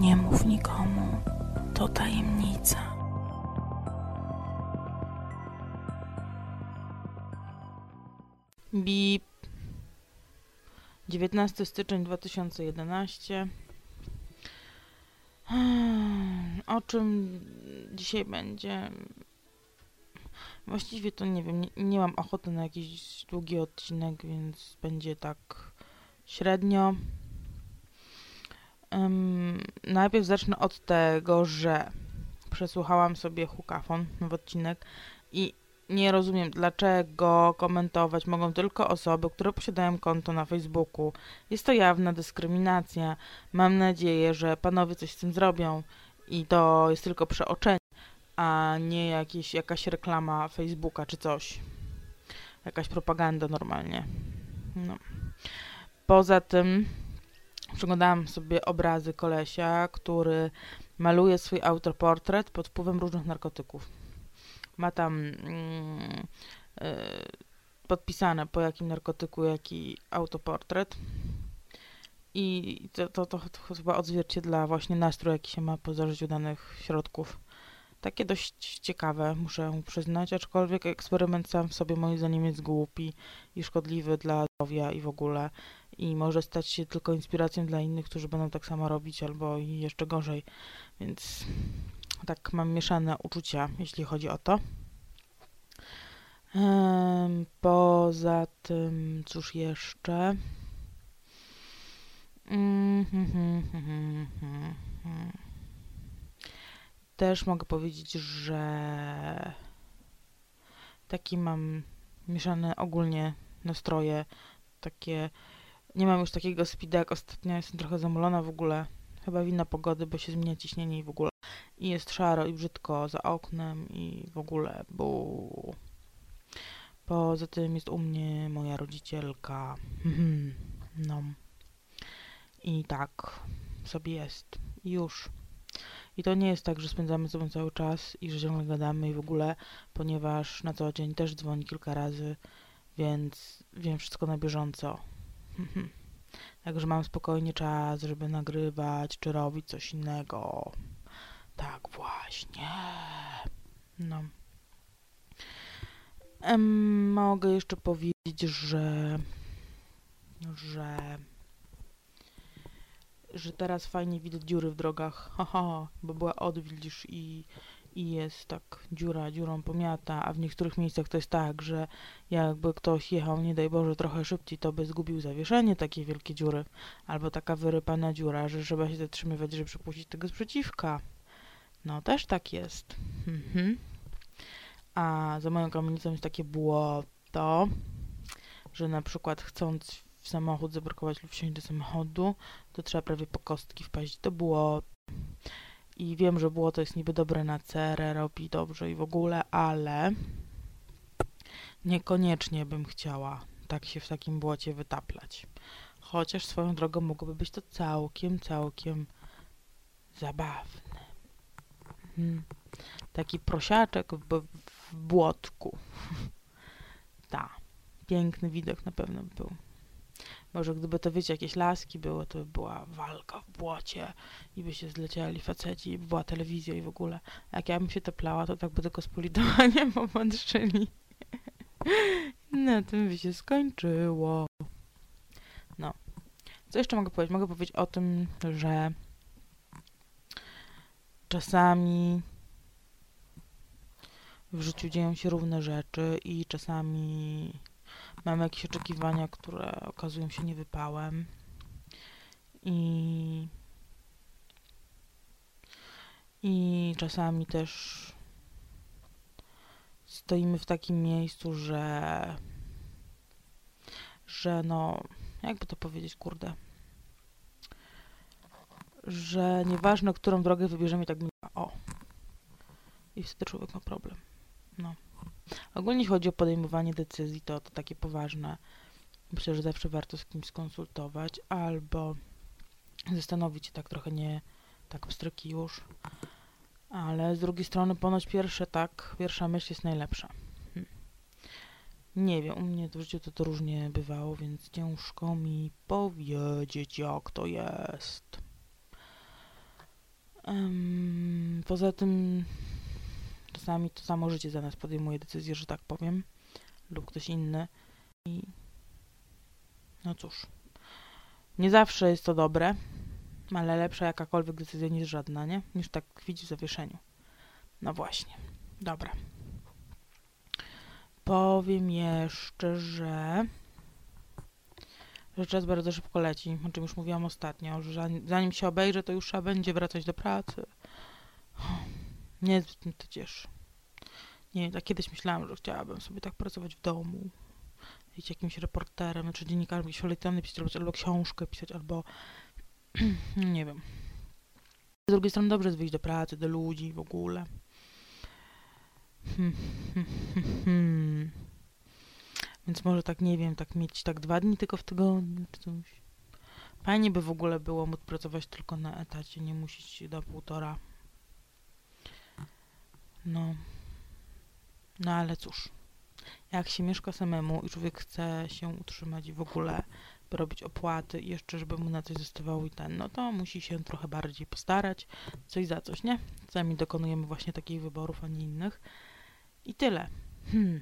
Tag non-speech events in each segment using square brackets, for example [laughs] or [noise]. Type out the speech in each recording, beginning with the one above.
Nie mów nikomu, to tajemnica. Bip. 19 styczeń 2011. Hmm, O czym dzisiaj będzie? Właściwie to nie wiem, nie, nie mam ochoty na jakiś długi odcinek, więc będzie tak średnio. Em, najpierw zacznę od tego, że przesłuchałam sobie Hukafon, nowy odcinek i nie rozumiem, dlaczego komentować mogą tylko osoby, które posiadają konto na Facebooku. Jest to jawna dyskryminacja. Mam nadzieję, że panowie coś z tym zrobią i to jest tylko przeoczenie, a nie jakieś, jakaś reklama Facebooka czy coś. Jakaś propaganda normalnie. No. Poza tym przeglądałam sobie obrazy kolesia, który maluje swój autoportret pod wpływem różnych narkotyków ma tam mm, y, podpisane po jakim narkotyku jaki autoportret i to, to, to, to chyba odzwierciedla właśnie nastrój, jaki się ma po zażyciu danych środków. Takie dość ciekawe, muszę przyznać, aczkolwiek eksperyment sam w sobie moim zdaniem jest głupi i szkodliwy dla zdrowia i w ogóle i może stać się tylko inspiracją dla innych, którzy będą tak samo robić albo i jeszcze gorzej, więc tak mam mieszane uczucia, jeśli chodzi o to. Poza tym, cóż jeszcze? Mm, hmm, hmm, hmm, hmm, hmm. Też mogę powiedzieć, że taki mam mieszane ogólnie nastroje, takie nie mam już takiego speeda jak ostatnio, jestem trochę zamulona w ogóle, chyba wina pogody, bo się zmienia ciśnienie i w ogóle i jest szaro i brzydko za oknem i w ogóle, bo poza tym jest u mnie moja rodzicielka. Mhm. No. I tak sobie jest. Już. I to nie jest tak, że spędzamy sobą cały czas i że ciągle gadamy i w ogóle, ponieważ na co dzień też dzwoni kilka razy, więc wiem wszystko na bieżąco. [laughs] Także mam spokojnie czas, żeby nagrywać czy robić coś innego. Tak właśnie. No. Mogę jeszcze powiedzieć, że że że teraz fajnie widać dziury w drogach. [laughs] Haha, bo była odwilż i i jest tak dziura dziurą pomiata, a w niektórych miejscach to jest tak, że jakby ktoś jechał, nie daj Boże, trochę szybciej, to by zgubił zawieszenie, takie wielkie dziury, albo taka wyrypana dziura, że trzeba się zatrzymywać, żeby przepuścić tego sprzeciwka. No, też tak jest. Mhm. A za moją kamienicą jest takie błoto, że na przykład chcąc w samochód zaparkować lub wsiąść do samochodu, to trzeba prawie po kostki wpaść do błota. I wiem, że błoto jest niby dobre na cerę, robi dobrze i w ogóle, ale niekoniecznie bym chciała tak się w takim błocie wytaplać. Chociaż swoją drogą mogłoby być to całkiem, całkiem zabawne. Mhm. Taki prosiaczek w, w błotku. [laughs] Ta. Piękny widok na pewno był. Może gdyby to, wiecie, jakieś laski było, to by była walka w błocie i by się zlecieli faceci i by była telewizja i w ogóle. Jak ja bym się teplała, to tak by tylko z polidowaniem [laughs] popatrzyli. Na tym by się skończyło. No. Co jeszcze mogę powiedzieć? Mogę powiedzieć o tym, że czasami w życiu dzieją się równe rzeczy i czasami mamy jakieś oczekiwania, które okazują się niewypałem. I, I czasami też stoimy w takim miejscu, że że no, jakby to powiedzieć, kurde, że nieważne, którą drogę wybierzemy, tak mija. O. I wtedy człowiek ma problem. No. Ogólnie chodzi o podejmowanie decyzji, to, to takie poważne. Myślę, że zawsze warto z kimś skonsultować albo zastanowić się tak trochę nie tak pstryki już. Ale z drugiej strony ponoć pierwsze tak, pierwsza myśl jest najlepsza. Hm. Nie wiem, u mnie w życiu to, to różnie bywało, więc ciężko mi powiedzieć jak to jest. Em, poza tym czasami to samo życie za nas podejmuje decyzję, że tak powiem, lub ktoś inny. I no cóż, nie zawsze jest to dobre, ale lepsza jakakolwiek decyzja niż żadna, nie? Niż tak tkwić w zawieszeniu. No właśnie. Dobra. Powiem jeszcze, że że czas bardzo szybko leci, o czym już mówiłam ostatnio, że zanim- się obejrzę, to już trzeba będzie wracać do pracy. Niezbyt mnie to cieszy. Nie wiem, tak kiedyś myślałam, że chciałabym sobie tak pracować w domu, być jakimś reporterem, czy dziennikarzem, jakieś felietony pisać, albo, albo książkę pisać, albo [clears throat] nie wiem. Z drugiej strony dobrze jest wyjść do pracy, do ludzi w ogóle. Hmm, hmm, hmm, hmm. Więc może tak, nie wiem, tak mieć tak dwa dni tylko w tygodniu, czy coś. Fajnie by w ogóle było móc pracować tylko na etacie, nie musieć do półtora. No. No ale cóż. Jak się mieszka samemu i człowiek chce się utrzymać w ogóle robić opłaty i jeszcze, żeby mu na coś zostawało i ten, no to musi się trochę bardziej postarać, coś za coś, nie? Sami dokonujemy właśnie takich wyborów, a nie innych. I tyle. Hmm.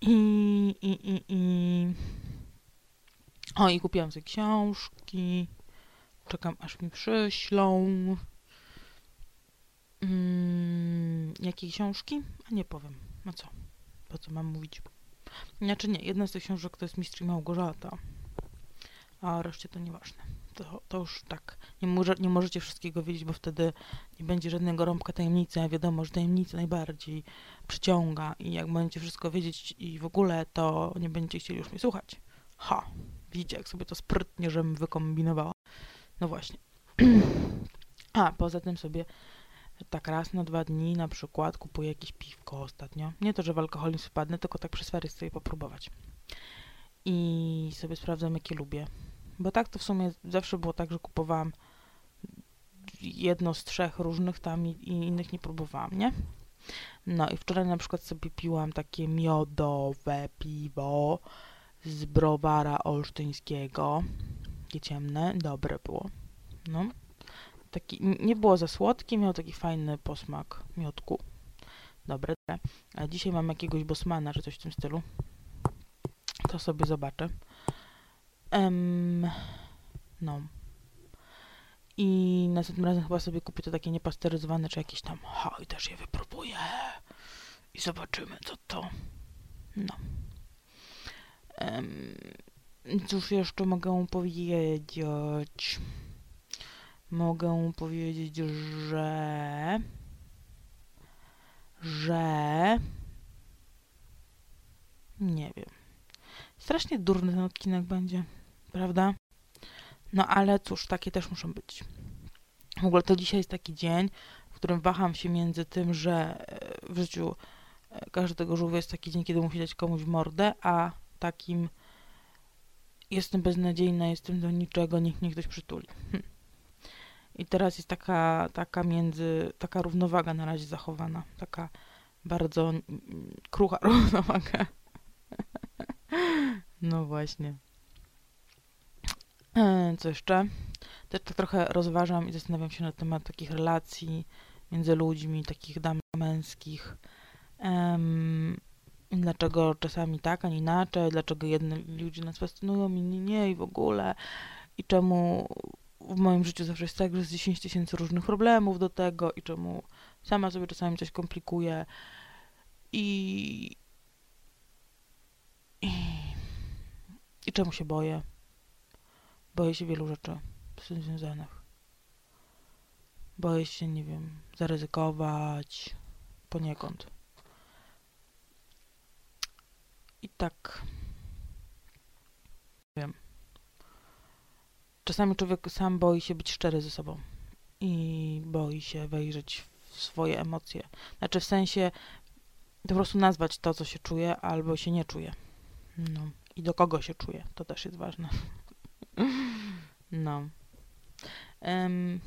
I, i, i, i... O, i kupiłam sobie książki. Czekam, aż mi przyślą. Mm, jakie książki? A nie powiem. No co? Po co mam mówić? Znaczy nie, jedna z tych książek to jest Mistrz i Małgorzata. A reszcie to nieważne. To, to już tak. Nie, może, nie możecie wszystkiego wiedzieć, bo wtedy nie będzie żadnego rąbka tajemnicy, a wiadomo, że tajemnica najbardziej przyciąga i jak będziecie wszystko wiedzieć i w ogóle, to nie będziecie chcieli już mnie słuchać. Ha! Widzicie, jak sobie to sprytnie, żebym wykombinowała. No właśnie. [clears throat] a, poza tym sobie tak raz na dwa dni na przykład kupuję jakieś piwko ostatnio. Nie to, że w alkoholizm wpadnę, tylko tak przez fery sobie popróbować. I sobie sprawdzam, jakie lubię. Bo tak to w sumie zawsze było tak, że kupowałam jedno z trzech różnych tam i, i innych nie próbowałam, nie? No i wczoraj na przykład sobie piłam takie miodowe piwo z browara olsztyńskiego. Takie ciemne, dobre było. No. Taki, nie było za słodkie, miał taki fajny posmak miodku. Dobre. A dzisiaj mam jakiegoś bosmana, czy coś w tym stylu. To sobie zobaczę. Em, no. I następnym razem chyba sobie kupię to takie niepasteryzowane, czy jakieś tam. Ha, i też je wypróbuję. I zobaczymy, co to. No. Em, cóż jeszcze mogę powiedzieć? Mogę powiedzieć, że. Że. Nie wiem. Strasznie durny ten odcinek będzie, prawda? No ale cóż, takie też muszą być. W ogóle to dzisiaj jest taki dzień, w którym waham się między tym, że e, w życiu e, każdego żółwia jest taki dzień, kiedy musi dać komuś mordę, a takim jestem beznadziejna, jestem do niczego, niech mnie ktoś przytuli. Hm. I teraz jest taka, taka między, taka równowaga na razie zachowana, taka bardzo krucha [laughs] równowaga. No właśnie. E, Co jeszcze? Też tak trochę rozważam i zastanawiam się na temat takich relacji między ludźmi, takich dam męskich. Em, dlaczego czasami tak, a nie inaczej, dlaczego jedne ludzie nas fascynują, inni nie i w ogóle. I czemu w moim życiu zawsze jest tak, że jest 10 tysięcy różnych problemów do tego i czemu sama sobie czasami coś komplikuję. I, i, i czemu się boję? Boję się wielu rzeczy z tym związanych. Boję się, nie wiem, zaryzykować poniekąd. I tak. Wiem. Czasami człowiek sam boi się być szczery ze sobą. I boi się wejrzeć w swoje emocje. Znaczy w sensie po prostu nazwać to, co się czuje, albo się nie czuje. No. I do kogo się czuje. To też jest ważne. No. Um,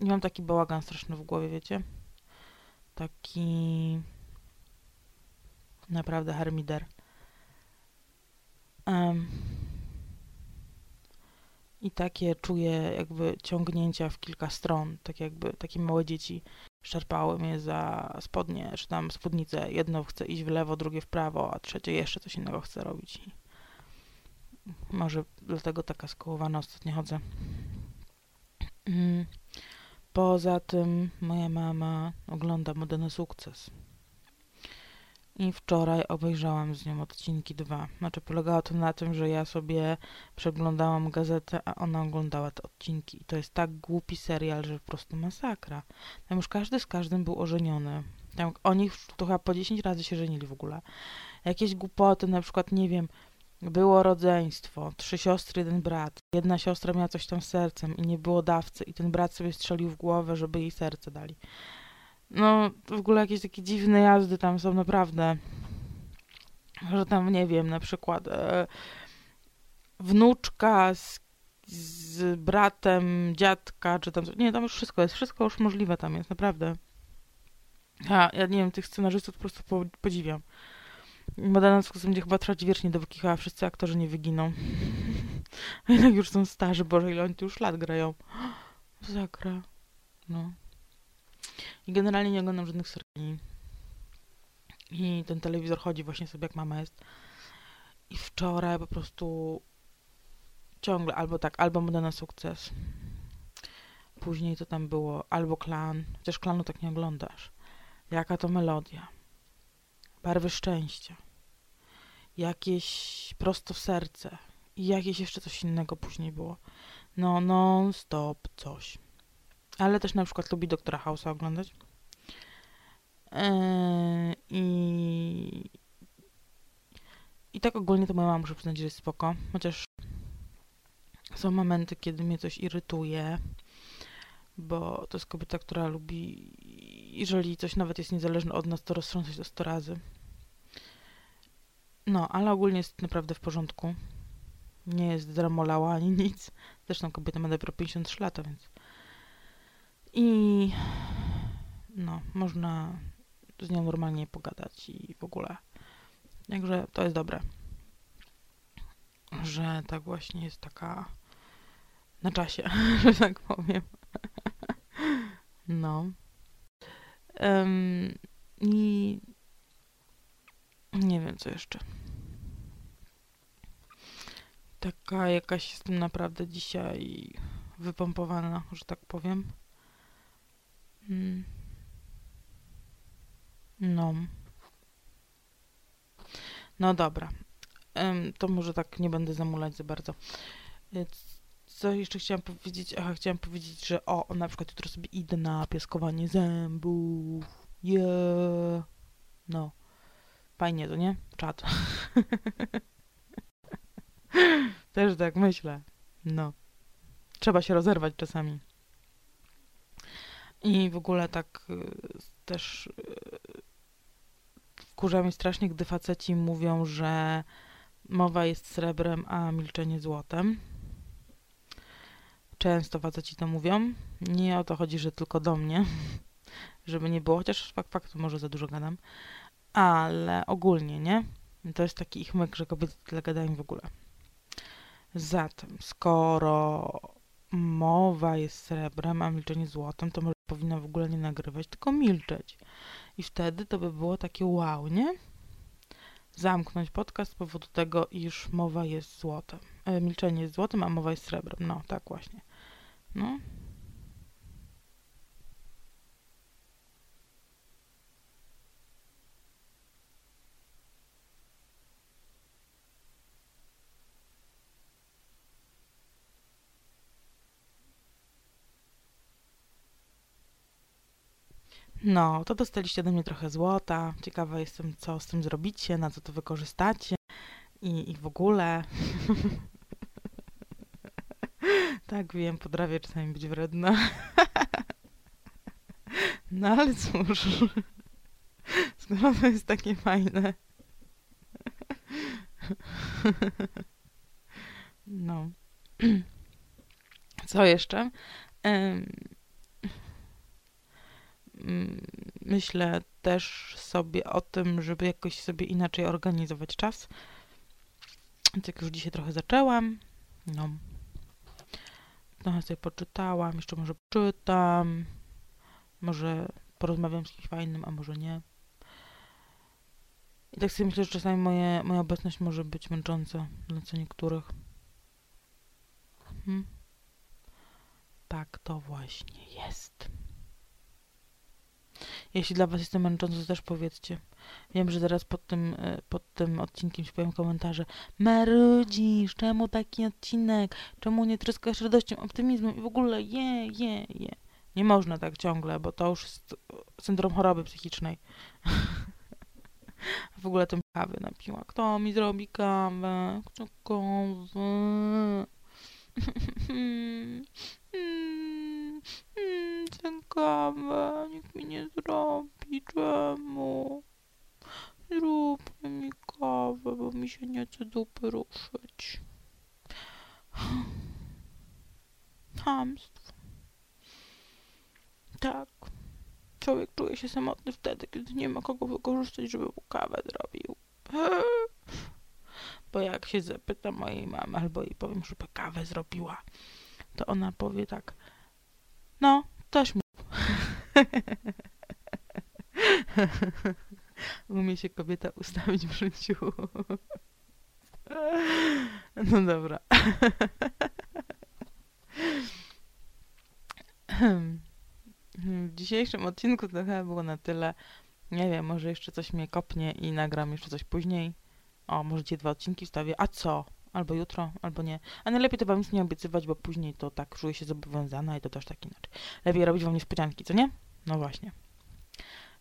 mam taki bałagan straszny w głowie, wiecie? Taki naprawdę harmider. Um, i takie czuję jakby ciągnięcia w kilka stron, tak jakby takie małe dzieci szarpały mnie za spodnie, czy tam spódnicę. Jedno chce iść w lewo, drugie w prawo, a trzecie jeszcze coś innego chce robić. Może dlatego taka skołowana ostatnio chodzę. Mm. Poza tym moja mama ogląda Modę na sukces. I wczoraj obejrzałam z nią odcinki dwa. Znaczy polegało to na tym, że ja sobie przeglądałam gazetę, a ona oglądała te odcinki. I to jest tak głupi serial, że po prostu masakra. Tam już każdy z każdym był ożeniony. Tam oni to chyba po 10 razy się żenili w ogóle. Jakieś głupoty, na przykład, nie wiem, było rodzeństwo, trzy siostry, jeden brat. Jedna siostra miała coś tam z sercem i nie było dawcy i ten brat sobie strzelił w głowę, żeby jej serce dali. No, w ogóle jakieś takie dziwne jazdy tam są naprawdę. Że tam, nie wiem, na przykład e, wnuczka z, z bratem dziadka, czy tam, nie, tam już wszystko jest, wszystko już możliwe tam jest, naprawdę. Ja, ja nie wiem, tych scenarzystów po prostu po, podziwiam. Madonna będzie chyba trwać wiecznie, dopóki chyba wszyscy aktorzy nie wyginą. A [laughs] jednak już są starzy, Boże, ile oni tu już lat grają. [gasps] Zakra. No. I generalnie nie oglądam żadnych seriali. I ten telewizor chodzi właśnie sobie jak mama jest. I wczoraj po prostu ciągle albo tak, albo moda na sukces. Później to tam było, albo klan. Chociaż klanu tak nie oglądasz. Jaka to melodia. Barwy szczęścia. Jakieś prosto w serce. I jakieś jeszcze coś innego później było. No, non stop coś ale też na przykład lubi Doktora House'a oglądać. Yy, I i tak ogólnie to moja mama muszę przyznać, że jest spoko, chociaż są momenty, kiedy mnie coś irytuje, bo to jest kobieta, która lubi, jeżeli coś nawet jest niezależne od nas, to roztrząsać to 100 razy. No, ale ogólnie jest naprawdę w porządku. Nie jest dramolała ani nic. Zresztą kobieta ma dopiero 53 lata, więc i no, można z nią normalnie pogadać i w ogóle. Także to jest dobre, że tak właśnie jest taka na czasie, [laughs] że tak powiem. No. Um, I nie wiem co jeszcze. Taka jakaś jestem naprawdę dzisiaj wypompowana, że tak powiem. Mm. No. No dobra. To może tak nie będę zamulać za bardzo. Y, co jeszcze chciałam powiedzieć? Aha, chciałam powiedzieć, że o, na przykład jutro sobie idę na piaskowanie zębów. Yeah. No. Fajnie to, nie? Czad. [laughs] Też tak myślę. No. Trzeba się rozerwać czasami. I w ogóle tak y, też y, wkurza mnie strasznie, gdy faceci mówią, że mowa jest srebrem, a milczenie złotem. Często faceci to mówią. Nie o to chodzi, że tylko do mnie, [laughs] żeby nie było, chociaż fakt faktu może za dużo gadam, ale ogólnie, nie? To jest taki ich myk, że kobiety tyle gadają w ogóle. Zatem, skoro mowa jest srebrem, a milczenie złotem, to może powinna w ogóle nie nagrywać, tylko milczeć. I wtedy to by było takie wow, nie? Zamknąć podcast z powodu tego, iż mowa jest złotem. E, milczenie jest złotem, a mowa jest srebrem. No, tak właśnie. No, No, to dostaliście ode mnie trochę złota. Ciekawa jestem, co z tym zrobicie, na co to wykorzystacie i, i w ogóle. [laughs] tak, wiem, podrawię czasami być wredna. [laughs] no ale cóż, [laughs] skoro to jest takie fajne. no. [clears throat] Co jeszcze? Um, myślę też sobie o tym, żeby jakoś sobie inaczej organizować czas. Więc jak już dzisiaj trochę zaczęłam, no, trochę sobie poczytałam, jeszcze może czytam, może porozmawiam z kimś fajnym, a może nie. I tak sobie myślę, że czasami moje, moja obecność może być męcząca dla co niektórych. Hmm? Tak to właśnie jest. Jeśli dla was jestem męcząca, to też powiedzcie. Wiem, że zaraz pod tym, e, pod tym odcinkiem się komentarze. Marudzisz, czemu taki odcinek? Czemu nie tryskasz radością, optymizmem i w ogóle je, je, je. Nie można tak ciągle, bo to już jest syndrom choroby psychicznej. [laughs] w ogóle to kawy napiła. Kto mi zrobi kawę? Chcę kawę. [laughs] Kawę. Nikt mi nie zrobi. Czemu? Zrób mi kawę, bo mi się nie chce dupy ruszyć. Hamstwo. Tak. Człowiek czuje się samotny wtedy, kiedy nie ma kogo wykorzystać, żeby mu kawę zrobił. Bo jak się zapyta mojej mamy albo jej powiem, żeby kawę zrobiła, to ona powie tak. No, też mów. [laughs] Umie się kobieta ustawić w życiu. No dobra. W dzisiejszym odcinku to chyba było na tyle. Nie wiem, może jeszcze coś mnie kopnie i nagram jeszcze coś później. O, może ci dwa odcinki wstawię. A co? Albo jutro, albo nie. A najlepiej to wam nic nie obiecywać, bo później to tak czuję się zobowiązana i to też tak inaczej. Lepiej robić wam niespodzianki, co nie? No właśnie.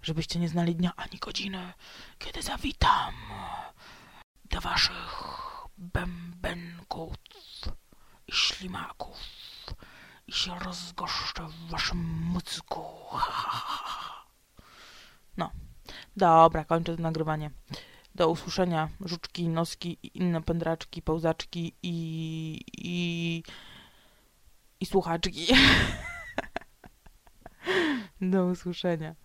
Żebyście nie znali dnia ani godziny, kiedy zawitam do waszych bębenków i ślimaków i się rozgoszczę w waszym mózgu. [laughs] No. Dobra, kończę to nagrywanie. Do usłyszenia, żuczki, noski i inne pędraczki, pełzaczki i... i... i słuchaczki. [laughs] Do usłyszenia.